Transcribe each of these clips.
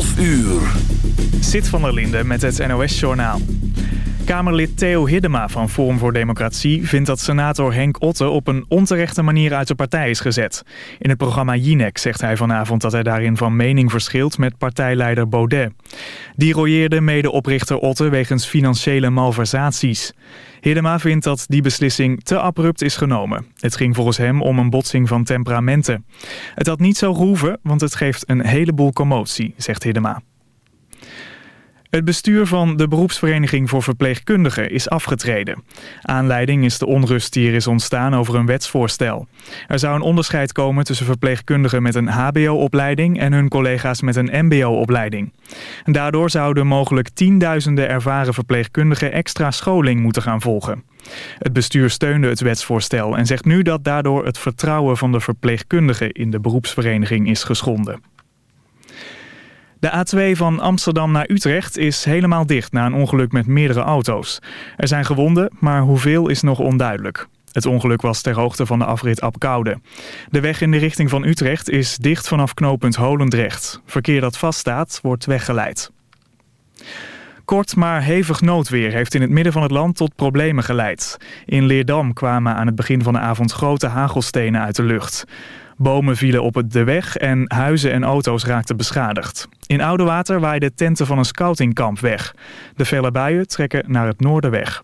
12 uur. Zit van der Linde met het NOS-journaal. Kamerlid Theo Hiddema van Forum voor Democratie vindt dat senator Henk Otte op een onterechte manier uit de partij is gezet. In het programma Jinek zegt hij vanavond dat hij daarin van mening verschilt met partijleider Baudet. Die royeerde medeoprichter Otte wegens financiële malversaties. Hiddema vindt dat die beslissing te abrupt is genomen. Het ging volgens hem om een botsing van temperamenten. Het had niet zo gehoeven, want het geeft een heleboel commotie, zegt Hiddema. Het bestuur van de beroepsvereniging voor verpleegkundigen is afgetreden. Aanleiding is de onrust die er is ontstaan over een wetsvoorstel. Er zou een onderscheid komen tussen verpleegkundigen met een hbo-opleiding en hun collega's met een mbo-opleiding. Daardoor zouden mogelijk tienduizenden ervaren verpleegkundigen extra scholing moeten gaan volgen. Het bestuur steunde het wetsvoorstel en zegt nu dat daardoor het vertrouwen van de verpleegkundigen in de beroepsvereniging is geschonden. De A2 van Amsterdam naar Utrecht is helemaal dicht na een ongeluk met meerdere auto's. Er zijn gewonden, maar hoeveel is nog onduidelijk. Het ongeluk was ter hoogte van de afrit Apkoude. De weg in de richting van Utrecht is dicht vanaf knooppunt Holendrecht. Verkeer dat vaststaat wordt weggeleid. Kort maar hevig noodweer heeft in het midden van het land tot problemen geleid. In Leerdam kwamen aan het begin van de avond grote hagelstenen uit de lucht. Bomen vielen op de weg en huizen en auto's raakten beschadigd. In Oudewater waaiden tenten van een scoutingkamp weg. De felle buien trekken naar het noorden weg.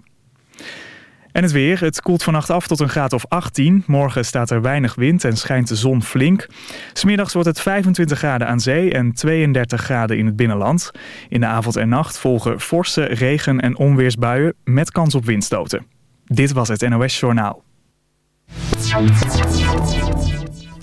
En het weer. Het koelt vannacht af tot een graad of 18. Morgen staat er weinig wind en schijnt de zon flink. Smiddags wordt het 25 graden aan zee en 32 graden in het binnenland. In de avond en nacht volgen forse regen- en onweersbuien met kans op windstoten. Dit was het NOS Journaal.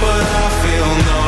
But I feel numb.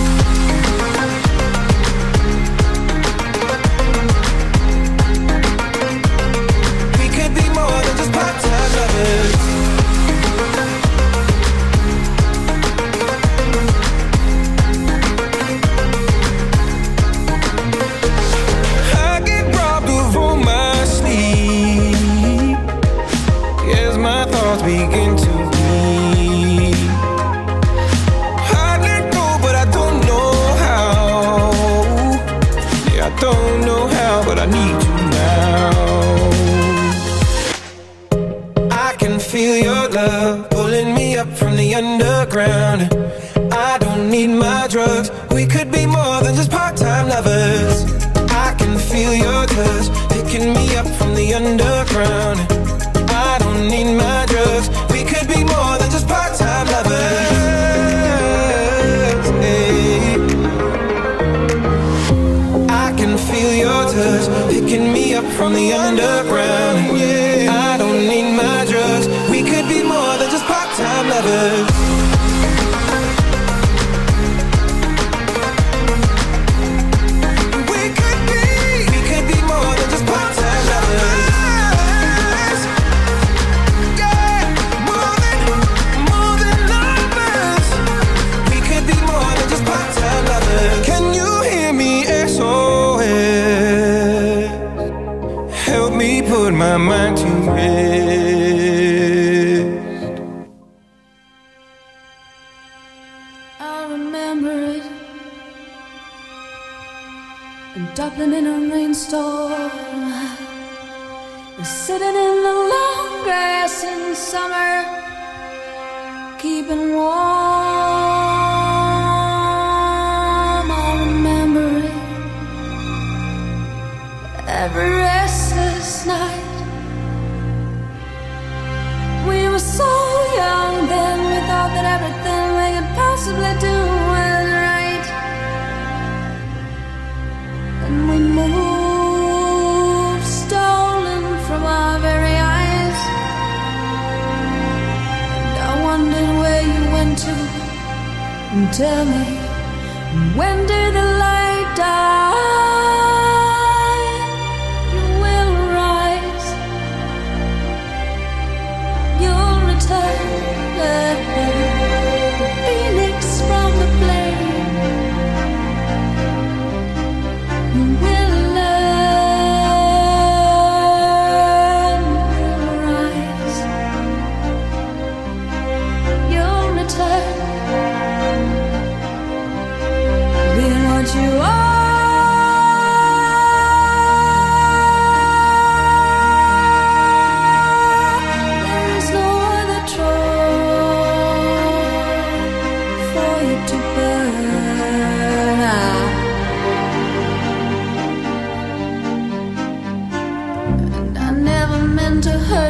Me put my mind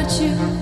hurt you.